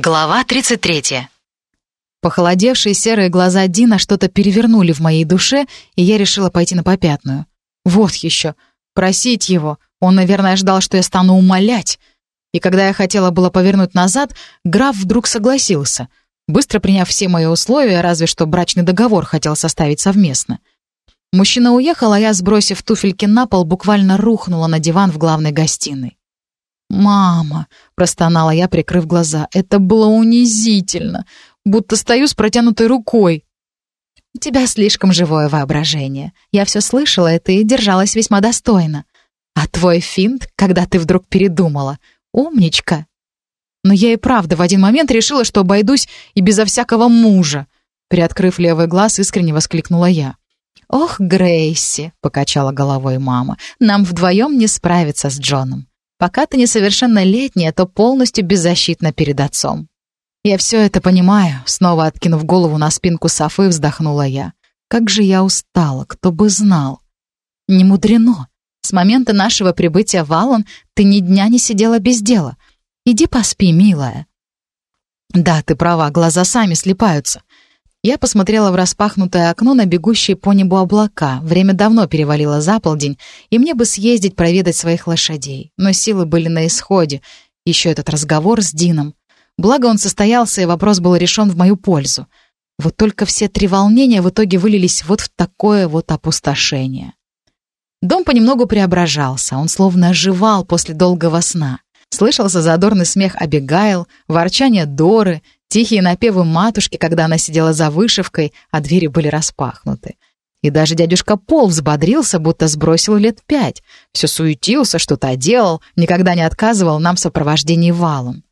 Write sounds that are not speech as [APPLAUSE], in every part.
Глава 33. Похолодевшие серые глаза Дина что-то перевернули в моей душе, и я решила пойти на попятную. Вот еще. Просить его. Он, наверное, ждал, что я стану умолять. И когда я хотела было повернуть назад, граф вдруг согласился, быстро приняв все мои условия, разве что брачный договор хотел составить совместно. Мужчина уехал, а я, сбросив туфельки на пол, буквально рухнула на диван в главной гостиной. «Мама!» — простонала я, прикрыв глаза. «Это было унизительно, будто стою с протянутой рукой». «У тебя слишком живое воображение. Я все слышала, и ты держалась весьма достойно. А твой финт, когда ты вдруг передумала. Умничка!» Но я и правда в один момент решила, что обойдусь и безо всякого мужа. Приоткрыв левый глаз, искренне воскликнула я. «Ох, Грейси!» — покачала головой мама. «Нам вдвоем не справиться с Джоном. Пока ты несовершеннолетняя, то полностью беззащитна перед отцом. Я все это понимаю, снова откинув голову на спинку Софы, вздохнула я. Как же я устала, кто бы знал. Не мудрено. С момента нашего прибытия в Аллан ты ни дня не сидела без дела. Иди поспи, милая. Да, ты права, глаза сами слепаются. Я посмотрела в распахнутое окно на бегущие по небу облака. Время давно перевалило за полдень, и мне бы съездить проведать своих лошадей. Но силы были на исходе. Еще этот разговор с Дином. Благо он состоялся, и вопрос был решен в мою пользу. Вот только все три волнения в итоге вылились вот в такое вот опустошение. Дом понемногу преображался, он словно оживал после долгого сна. Слышался задорный смех Абигайл, ворчание Доры, Тихие напевы матушки, когда она сидела за вышивкой, а двери были распахнуты. И даже дядюшка Пол взбодрился, будто сбросил лет пять. Все суетился, что-то делал, никогда не отказывал нам в сопровождении валом.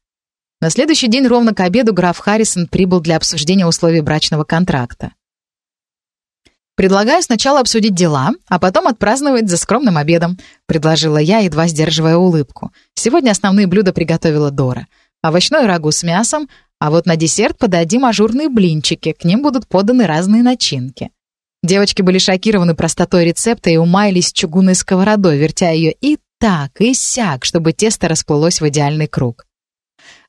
На следующий день ровно к обеду граф Харрисон прибыл для обсуждения условий брачного контракта. «Предлагаю сначала обсудить дела, а потом отпраздновать за скромным обедом», предложила я, едва сдерживая улыбку. Сегодня основные блюда приготовила Дора. Овощной рагу с мясом, а вот на десерт подадим ажурные блинчики, к ним будут поданы разные начинки. Девочки были шокированы простотой рецепта и умаялись чугунной сковородой, вертя ее и так, и сяк, чтобы тесто расплылось в идеальный круг.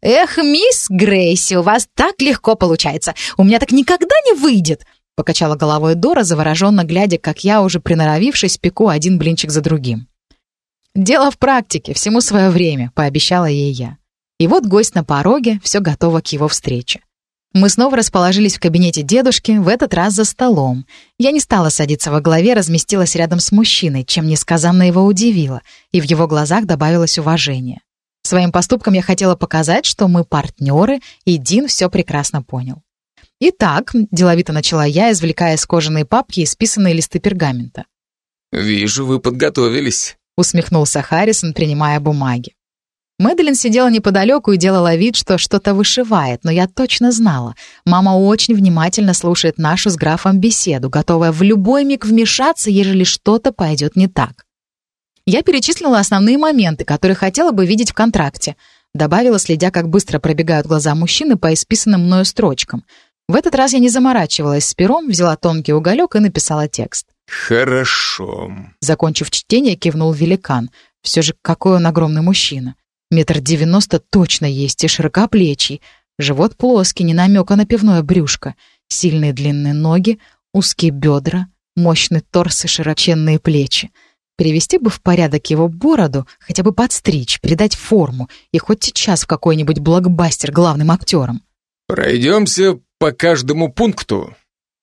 «Эх, мисс Грейси, у вас так легко получается! У меня так никогда не выйдет!» Покачала головой Дора, завороженно глядя, как я, уже приноровившись, пеку один блинчик за другим. «Дело в практике, всему свое время», — пообещала ей я. И вот гость на пороге, все готово к его встрече. Мы снова расположились в кабинете дедушки, в этот раз за столом. Я не стала садиться во главе, разместилась рядом с мужчиной, чем несказанно его удивило, и в его глазах добавилось уважение. Своим поступком я хотела показать, что мы партнеры, и Дин все прекрасно понял. «Итак», — деловито начала я, извлекая из кожаной папки исписанные листы пергамента. «Вижу, вы подготовились», — усмехнулся Харрисон, принимая бумаги. Мэдлин сидела неподалеку и делала вид, что что-то вышивает, но я точно знала. Мама очень внимательно слушает нашу с графом беседу, готовая в любой миг вмешаться, ежели что-то пойдет не так. Я перечислила основные моменты, которые хотела бы видеть в контракте. Добавила, следя, как быстро пробегают глаза мужчины по исписанным мною строчкам. В этот раз я не заморачивалась с пером, взяла тонкий уголек и написала текст. «Хорошо». Закончив чтение, кивнул великан. Все же какой он огромный мужчина. Метр девяносто точно есть и широкоплечий. Живот плоский, не намека на пивное брюшко. Сильные длинные ноги, узкие бедра, мощный торс и широченные плечи. Привести бы в порядок его бороду, хотя бы подстричь, придать форму, и хоть сейчас в какой-нибудь блокбастер главным актером. «Пройдемся по каждому пункту».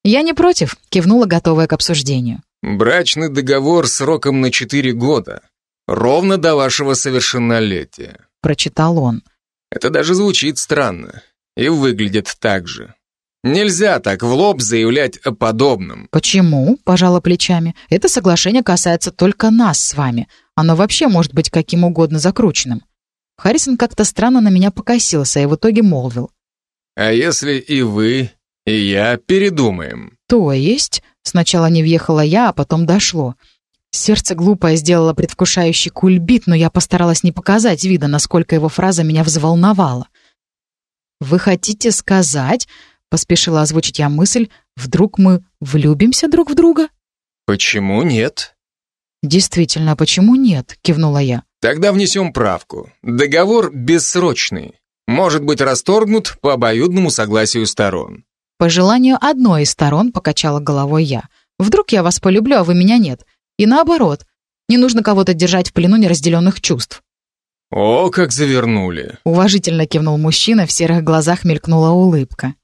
«Я не против», — кивнула, готовая к обсуждению. «Брачный договор сроком на четыре года. Ровно до вашего совершеннолетия. Прочитал он. Это даже звучит странно. И выглядит так же. Нельзя так в лоб заявлять о подобном. Почему? Пожала плечами. Это соглашение касается только нас с вами. Оно вообще может быть каким угодно закрученным. Харрисон как-то странно на меня покосился и в итоге молвил. А если и вы, и я передумаем? То есть? Сначала не въехала я, а потом дошло. Сердце глупое сделало предвкушающий кульбит, но я постаралась не показать вида, насколько его фраза меня взволновала. «Вы хотите сказать...» — поспешила озвучить я мысль. «Вдруг мы влюбимся друг в друга?» «Почему нет?» «Действительно, почему нет?» — кивнула я. «Тогда внесем правку. Договор бессрочный. может быть расторгнут по обоюдному согласию сторон. По желанию одной из сторон покачала головой я. Вдруг я вас полюблю, а вы меня нет. И наоборот, не нужно кого-то держать в плену неразделенных чувств. О, как завернули. Уважительно кивнул мужчина, в серых глазах мелькнула улыбка.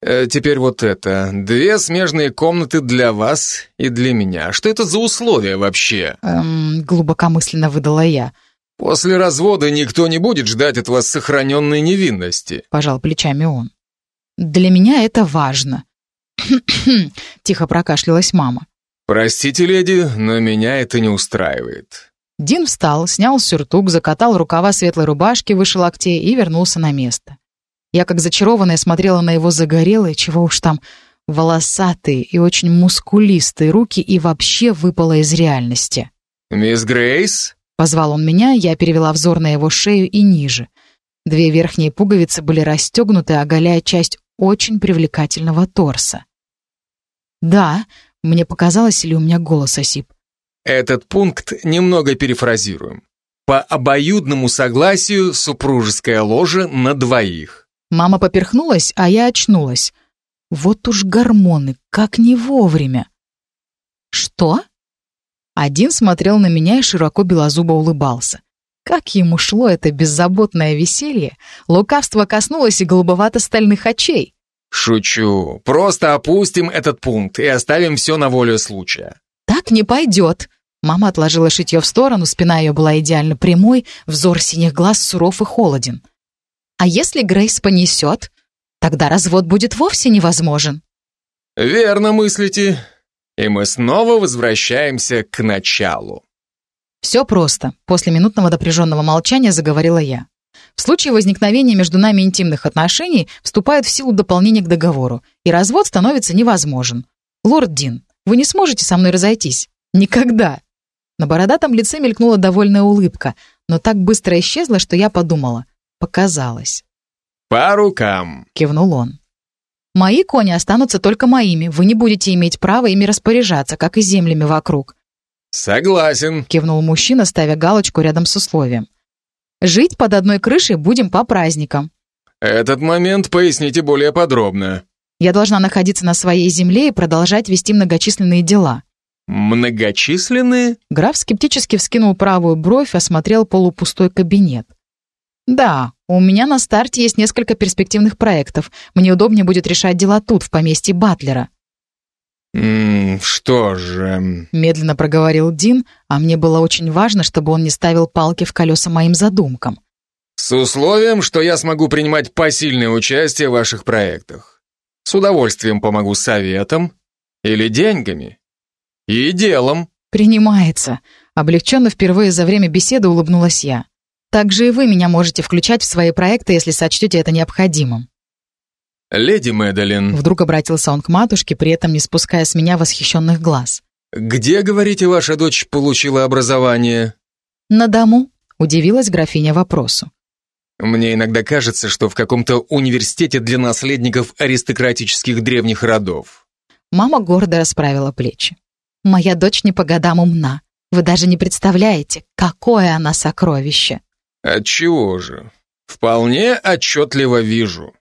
Э, теперь вот это. Две смежные комнаты для вас и для меня. Что это за условия вообще? Эм, глубокомысленно выдала я. После развода никто не будет ждать от вас сохраненной невинности. Пожал плечами он. Для меня это важно. [CLEARS THROAT] Тихо прокашлялась мама. Простите, леди, но меня это не устраивает. Дин встал, снял сюртук, закатал рукава светлой рубашки выше локтей и вернулся на место. Я, как зачарованная, смотрела на его загорелые, чего уж там, волосатые и очень мускулистые руки и вообще выпала из реальности. «Мисс Грейс?» Позвал он меня, я перевела взор на его шею и ниже. Две верхние пуговицы были расстегнуты, оголяя часть очень привлекательного торса. «Да», мне показалось, или у меня голос осип. Этот пункт немного перефразируем. По обоюдному согласию супружеская ложа на двоих. Мама поперхнулась, а я очнулась. Вот уж гормоны, как не вовремя. Что? Один смотрел на меня и широко белозубо улыбался. Как ему шло это беззаботное веселье, лукавство коснулось и голубовато-стальных очей. Шучу. Просто опустим этот пункт и оставим все на волю случая. Так не пойдет. Мама отложила шитье в сторону, спина ее была идеально прямой, взор синих глаз суров и холоден. А если Грейс понесет, тогда развод будет вовсе невозможен. Верно мыслите. И мы снова возвращаемся к началу. Все просто. После минутного напряженного молчания заговорила я. В случае возникновения между нами интимных отношений вступает в силу дополнение к договору, и развод становится невозможен. Лорд Дин, вы не сможете со мной разойтись. Никогда. На бородатом лице мелькнула довольная улыбка, но так быстро исчезла, что я подумала. Показалось. «По рукам», — кивнул он. «Мои кони останутся только моими, вы не будете иметь права ими распоряжаться, как и землями вокруг». «Согласен», — кивнул мужчина, ставя галочку рядом с условием. «Жить под одной крышей будем по праздникам». «Этот момент поясните более подробно». «Я должна находиться на своей земле и продолжать вести многочисленные дела». «Многочисленные?» Граф скептически вскинул правую бровь, осмотрел полупустой кабинет. «Да, у меня на старте есть несколько перспективных проектов. Мне удобнее будет решать дела тут, в поместье Батлера». «Ммм, что же...» Медленно проговорил Дин, а мне было очень важно, чтобы он не ставил палки в колеса моим задумкам. «С условием, что я смогу принимать посильное участие в ваших проектах. С удовольствием помогу советом или деньгами. И делом». «Принимается». Облегченно впервые за время беседы улыбнулась я. Также и вы меня можете включать в свои проекты, если сочтете это необходимым». «Леди Мэдалин», — вдруг обратился он к матушке, при этом не спуская с меня восхищенных глаз. «Где, говорите, ваша дочь получила образование?» «На дому», — удивилась графиня вопросу. «Мне иногда кажется, что в каком-то университете для наследников аристократических древних родов». Мама гордо расправила плечи. «Моя дочь не по годам умна. Вы даже не представляете, какое она сокровище». Отчего же? Вполне отчетливо вижу.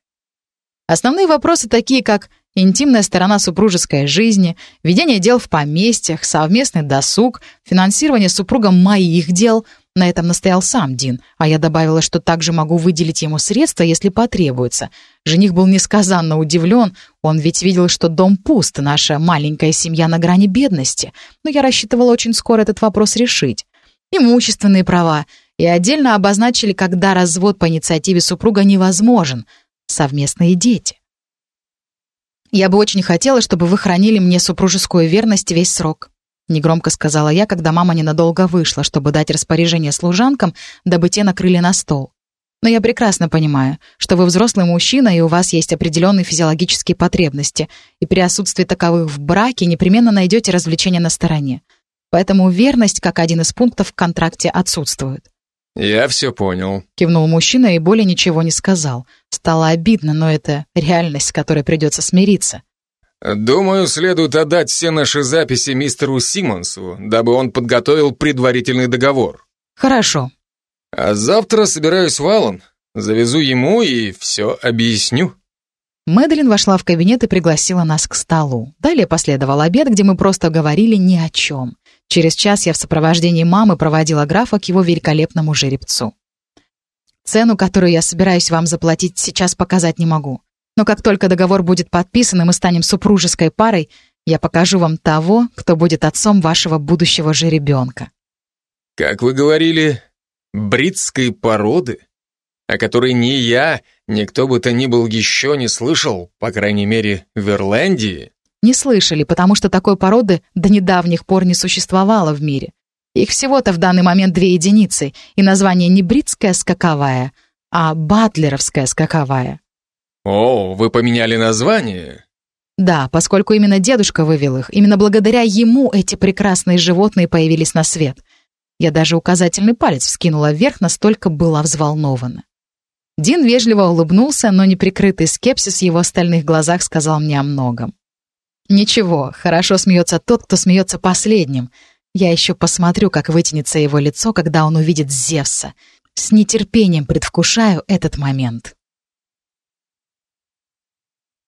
Основные вопросы такие, как интимная сторона супружеской жизни, ведение дел в поместьях, совместный досуг, финансирование супругом моих дел. На этом настоял сам Дин, а я добавила, что также могу выделить ему средства, если потребуется. Жених был несказанно удивлен, он ведь видел, что дом пуст, наша маленькая семья на грани бедности, но я рассчитывала очень скоро этот вопрос решить. Имущественные права, и отдельно обозначили, когда развод по инициативе супруга невозможен, совместные дети. «Я бы очень хотела, чтобы вы хранили мне супружескую верность весь срок», негромко сказала я, когда мама ненадолго вышла, чтобы дать распоряжение служанкам, дабы те накрыли на стол. Но я прекрасно понимаю, что вы взрослый мужчина, и у вас есть определенные физиологические потребности, и при отсутствии таковых в браке непременно найдете развлечения на стороне. Поэтому верность, как один из пунктов в контракте, отсутствует. «Я все понял», — кивнул мужчина и более ничего не сказал. Стало обидно, но это реальность, с которой придется смириться. «Думаю, следует отдать все наши записи мистеру Симмонсу, дабы он подготовил предварительный договор». «Хорошо». «А завтра собираюсь в Аллан. Завезу ему и все объясню. Мэдлин вошла в кабинет и пригласила нас к столу. Далее последовал обед, где мы просто говорили ни о чем. Через час я в сопровождении мамы проводила графа к его великолепному жеребцу. Цену, которую я собираюсь вам заплатить, сейчас показать не могу. Но как только договор будет подписан, и мы станем супружеской парой, я покажу вам того, кто будет отцом вашего будущего жеребенка. Как вы говорили, бритской породы, о которой ни я, ни кто бы то ни был еще не слышал, по крайней мере, в Ирландии? Не слышали, потому что такой породы до недавних пор не существовало в мире. Их всего-то в данный момент две единицы, и название не бритская скаковая, а батлеровская скаковая. О, вы поменяли название? Да, поскольку именно дедушка вывел их, именно благодаря ему эти прекрасные животные появились на свет. Я даже указательный палец вскинула вверх, настолько была взволнована. Дин вежливо улыбнулся, но неприкрытый скепсис в его остальных глазах сказал мне о многом. «Ничего, хорошо смеется тот, кто смеется последним. Я еще посмотрю, как вытянется его лицо, когда он увидит Зевса. С нетерпением предвкушаю этот момент».